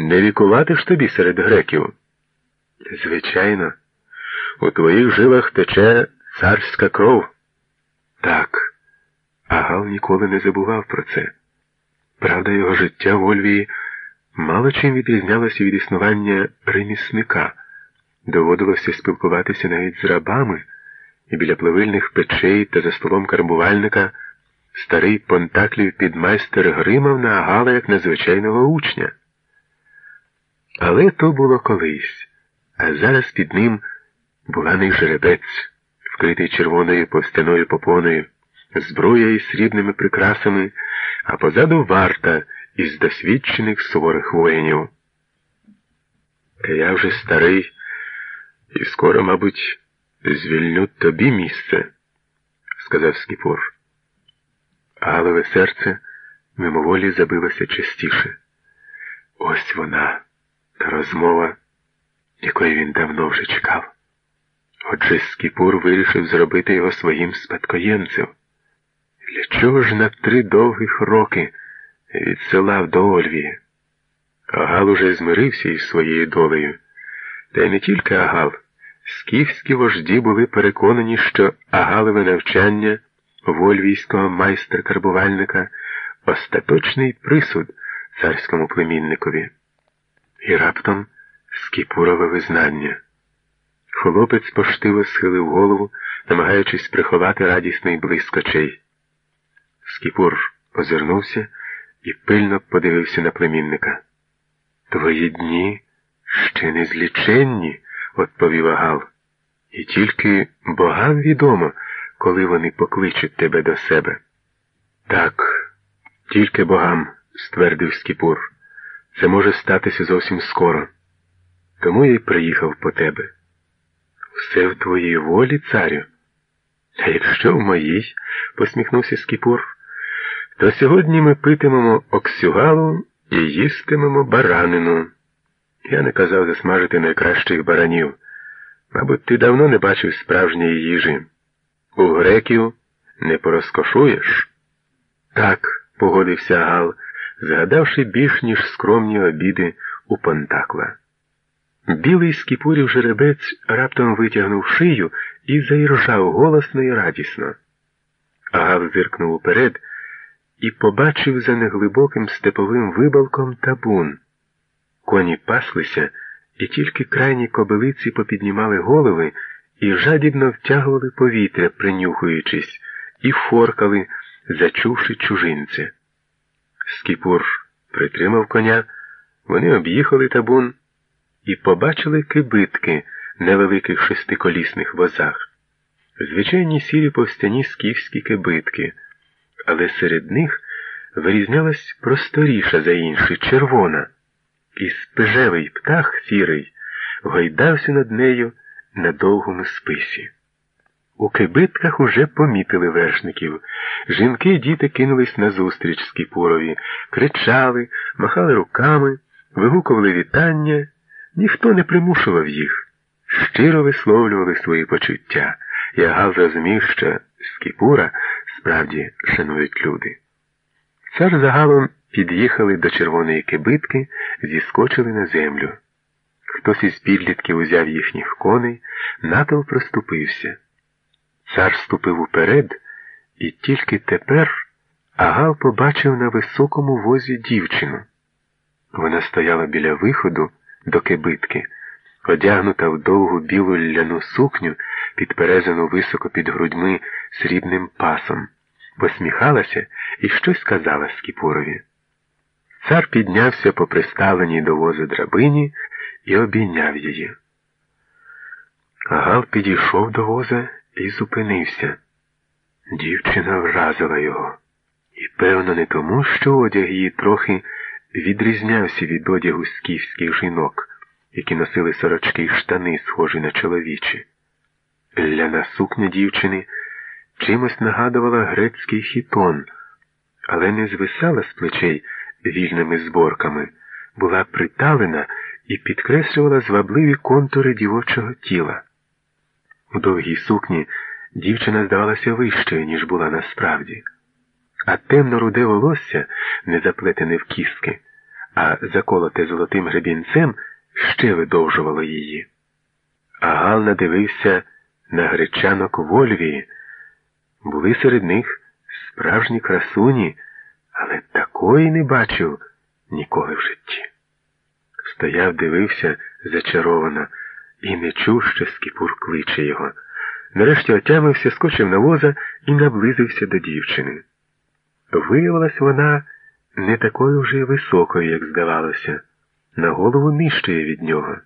Не вікувати ж тобі серед греків. Звичайно, у твоїх жилах тече царська кров. Так, Агал ніколи не забував про це. Правда, його життя в Ольвії мало чим відрізнялося від існування ремісника. Доводилося спілкуватися навіть з рабами, і біля пливильних печей та за столом карбувальника старий Понтаклів підмайстер гримав на Агала як на звичайного учня. Але то було колись, а зараз під ним буланий жеребець, вкритий червоною повстяною попоною, зброя із срібними прикрасами, а позаду варта із досвідчених суворих воїнів. Та я вже старий, і скоро, мабуть, звільню тобі місце, сказав Скіпор. Галове серце мимоволі забилося частіше. Ось вона, розмова, якої він давно вже чекав. Отже, Скіпур вирішив зробити його своїм спадкоємцем. Для чого ж на три довгих роки відсилав до Ольвії? Агал уже змирився із своєю долею. Та й не тільки Агал. Скіфські вожді були переконані, що Агалове навчання вольвійського майстра-карбувальника остаточний присуд царському племінникові. І раптом скіпурове визнання. Хлопець поштиво схилив голову, намагаючись приховати радісний блиск очей. Скіпур озирнувся і пильно подивився на племінника. Твої дні ще не зліченні, відповів Агал. І тільки богам відомо, коли вони покличуть тебе до себе. Так, тільки богам, ствердив Скіпур. Це може статися зовсім скоро. Тому я й приїхав по тебе. Все в твоїй волі, царю. А якщо в моїй, посміхнувся Скіпур, то сьогодні ми питимемо оксюгалу і їстимемо баранину. Я не казав засмажити найкращих баранів. Мабуть, ти давно не бачив справжньої їжі. У греків не порозкошуєш? Так, погодився Гал, згадавши більш ніж скромні обіди у Понтакла. Білий скіпурів жеребець раптом витягнув шию і заіржав голосно і радісно. Агав зиркнув уперед і побачив за неглибоким степовим вибалком табун. Коні паслися, і тільки крайні кобилиці попіднімали голови і жадібно втягували повітря, принюхуючись, і форкали, зачувши чужинця. Скіпур притримав коня, вони об'їхали табун і побачили кибитки на великих шестиколісних возах. Звичайні сірі повстяні скіфські кибитки, але серед них вирізнялась просторіша за інші червона, і спежевий птах сірий гойдався над нею на довгому списі. У кибитках уже помітили вершників. Жінки і діти кинулись назустріч Скіпурові, кричали, махали руками, вигукували вітання. Ніхто не примушував їх, щиро висловлювали свої почуття. Ягал зрозумів, що Скіпура справді шанують люди. Цар загалом під'їхали до червоної кибитки, зіскочили на землю. Хтось із підлітків узяв їхніх коней, натовп проступився. Цар ступив уперед, і тільки тепер Агал побачив на високому возі дівчину. Вона стояла біля виходу до кибитки, одягнута в довгу білу ляну сукню, підперезану високо під грудьми срібним пасом, посміхалася і щось сказала Скіпурові. Цар піднявся по приставленій до возу драбині і обійняв її. Гал підійшов до воза і зупинився. Дівчина вразила його. І, певно, не тому, що одяг її трохи відрізнявся від одягу скіфських жінок, які носили сорочки й штани, схожі на чоловічі. Ляна сукня дівчини чимось нагадувала грецький хітон, але не звисала з плечей вільними зборками, була приталена і підкреслювала звабливі контури дівочого тіла. У довгій сукні дівчина здавалася вищою, ніж була насправді, а темно руде волосся, не заплетене в кіски, а заколоте золотим гребінцем ще видовжувало її. А Гал надивився на гречанок Вольвії. Були серед них справжні красуні, але такої не бачив ніколи в житті. Стояв, дивився зачаровано і не чув, що Скіпур кличе його. Нарешті отямився, скочив на воза і наблизився до дівчини. Виявилась вона не такою вже й високою, як здавалося, на голову нижчою від нього.